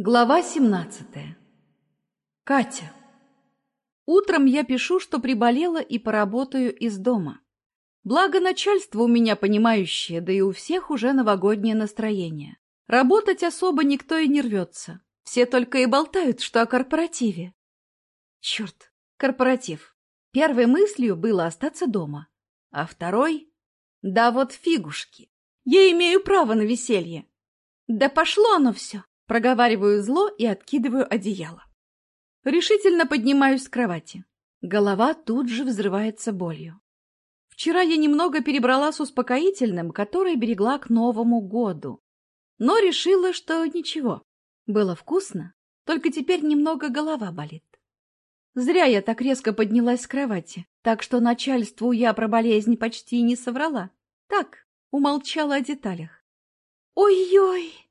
Глава 17. Катя. Утром я пишу, что приболела и поработаю из дома. Благо начальство у меня понимающее, да и у всех уже новогоднее настроение. Работать особо никто и не рвется. Все только и болтают, что о корпоративе. Черт, корпоратив. Первой мыслью было остаться дома. А второй? Да вот фигушки. Я имею право на веселье. Да пошло оно все. Проговариваю зло и откидываю одеяло. Решительно поднимаюсь с кровати. Голова тут же взрывается болью. Вчера я немного перебрала с успокоительным, который берегла к Новому году. Но решила, что ничего. Было вкусно, только теперь немного голова болит. Зря я так резко поднялась с кровати, так что начальству я про болезнь почти не соврала. Так, умолчала о деталях. «Ой-ой!»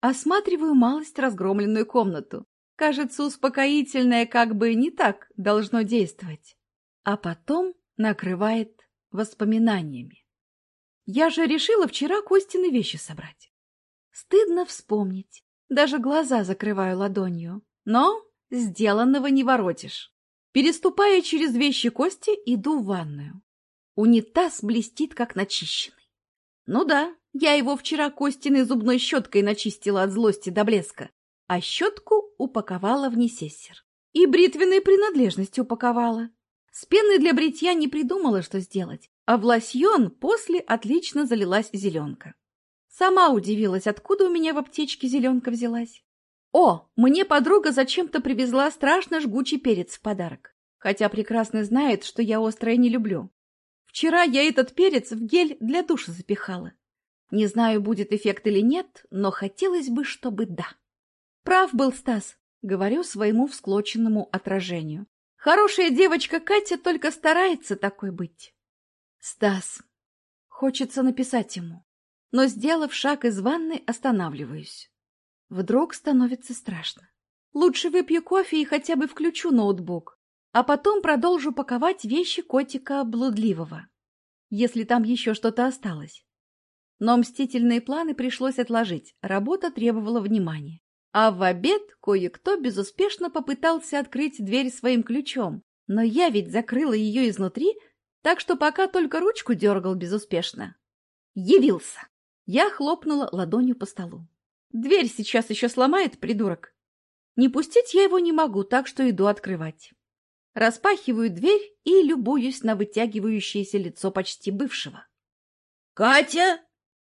Осматриваю малость разгромленную комнату. Кажется, успокоительное как бы не так должно действовать. А потом накрывает воспоминаниями. Я же решила вчера Костины вещи собрать. Стыдно вспомнить. Даже глаза закрываю ладонью. Но сделанного не воротишь. Переступая через вещи Кости, иду в ванную. Унитаз блестит, как начищенный. Ну да, я его вчера Костиной зубной щеткой начистила от злости до блеска, а щетку упаковала в несессер. И бритвенные принадлежности упаковала. С пеной для бритья не придумала, что сделать, а в лосьон после отлично залилась зеленка. Сама удивилась, откуда у меня в аптечке зеленка взялась. О, мне подруга зачем-то привезла страшно жгучий перец в подарок, хотя прекрасно знает, что я острое не люблю. Вчера я этот перец в гель для душа запихала. Не знаю, будет эффект или нет, но хотелось бы, чтобы да. Прав был Стас, говорю своему всклоченному отражению. Хорошая девочка Катя только старается такой быть. Стас. Хочется написать ему, но, сделав шаг из ванны, останавливаюсь. Вдруг становится страшно. Лучше выпью кофе и хотя бы включу ноутбук, а потом продолжу паковать вещи котика блудливого, если там еще что-то осталось. Но мстительные планы пришлось отложить, работа требовала внимания. А в обед кое-кто безуспешно попытался открыть дверь своим ключом, но я ведь закрыла ее изнутри, так что пока только ручку дергал безуспешно. Явился! Я хлопнула ладонью по столу. Дверь сейчас еще сломает, придурок. Не пустить я его не могу, так что иду открывать. Распахиваю дверь и любуюсь на вытягивающееся лицо почти бывшего. «Катя!»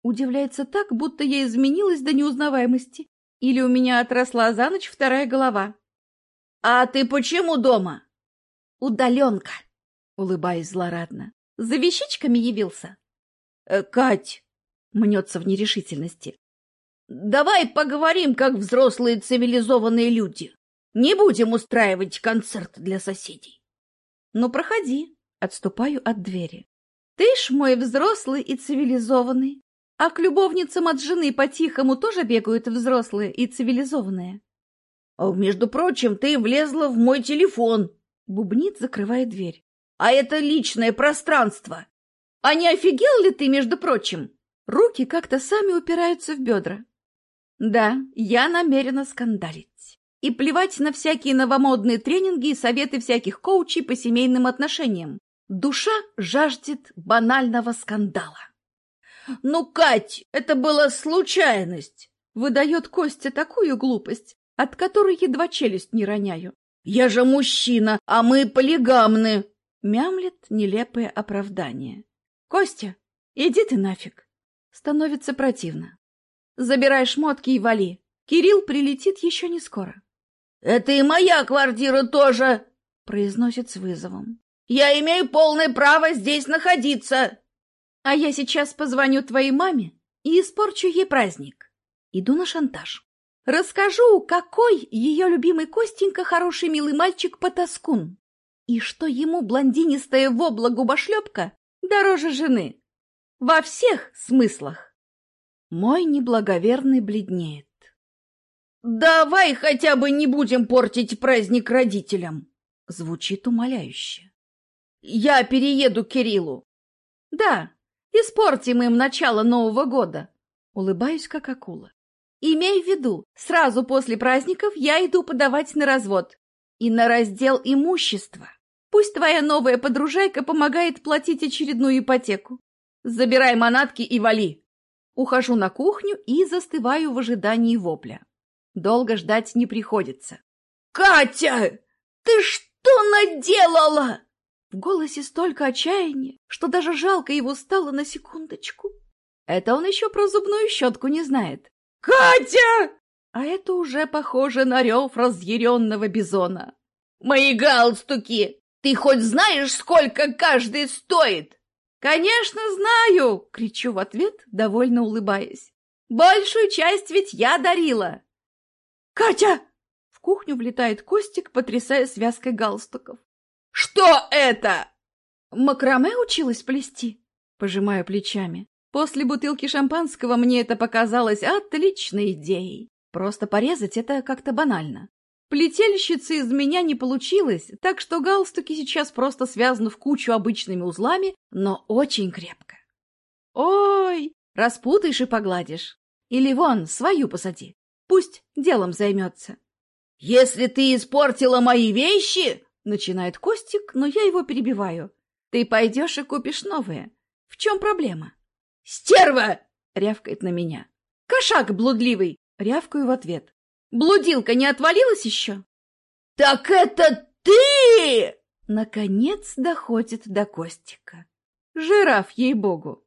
Удивляется так, будто я изменилась до неузнаваемости. Или у меня отросла за ночь вторая голова. «А ты почему дома?» «Удаленка», — улыбаюсь злорадно. «За вещичками явился?» э, «Кать!» — мнется в нерешительности. «Давай поговорим, как взрослые цивилизованные люди. Не будем устраивать концерт для соседей». «Ну, проходи», — отступаю от двери. «Ты ж мой взрослый и цивилизованный. А к любовницам от жены по-тихому тоже бегают взрослые и цивилизованные. А, между прочим, ты влезла в мой телефон. Бубнит, закрывая дверь. А это личное пространство. А не офигел ли ты, между прочим? Руки как-то сами упираются в бедра. Да, я намерена скандалить. И плевать на всякие новомодные тренинги и советы всяких коучей по семейным отношениям. Душа жаждет банального скандала. «Ну, Кать, это была случайность!» Выдает Костя такую глупость, от которой едва челюсть не роняю. «Я же мужчина, а мы полигамны!» Мямлет нелепое оправдание. «Костя, иди ты нафиг!» Становится противно. «Забирай шмотки и вали. Кирилл прилетит еще не скоро». «Это и моя квартира тоже!» произносит с вызовом. «Я имею полное право здесь находиться!» А я сейчас позвоню твоей маме и испорчу ей праздник. Иду на шантаж. Расскажу, какой ее любимый Костенька хороший милый мальчик-потаскун. И что ему блондинистая вобла губошлепка дороже жены. Во всех смыслах. Мой неблаговерный бледнеет. «Давай хотя бы не будем портить праздник родителям!» Звучит умоляюще. «Я перееду к Кириллу». «Да, Испортим им начало Нового года. Улыбаюсь, как акула. Имей в виду, сразу после праздников я иду подавать на развод и на раздел имущества. Пусть твоя новая подружайка помогает платить очередную ипотеку. Забирай манатки и вали. Ухожу на кухню и застываю в ожидании вопля. Долго ждать не приходится. «Катя, ты что наделала?» В голосе столько отчаяния, что даже жалко его стало на секундочку. Это он еще про зубную щетку не знает. «Катя!» А это уже похоже на рев разъяренного бизона. «Мои галстуки! Ты хоть знаешь, сколько каждый стоит?» «Конечно знаю!» — кричу в ответ, довольно улыбаясь. «Большую часть ведь я дарила!» «Катя!» — в кухню влетает Костик, потрясая связкой галстуков. «Что это?» «Макраме училась плести?» — пожимаю плечами. После бутылки шампанского мне это показалось отличной идеей. Просто порезать это как-то банально. Плетельщицы из меня не получилось, так что галстуки сейчас просто связаны в кучу обычными узлами, но очень крепко. Ой, распутаешь и погладишь. Или вон, свою посади. Пусть делом займется. «Если ты испортила мои вещи...» — начинает Костик, но я его перебиваю. «Ты пойдешь и купишь новые. В чем проблема?» «Стерва!» — рявкает на меня. «Кошак блудливый!» — рявкаю в ответ. «Блудилка не отвалилась еще?» «Так это ты!» Наконец доходит до Костика. Жираф, ей-богу.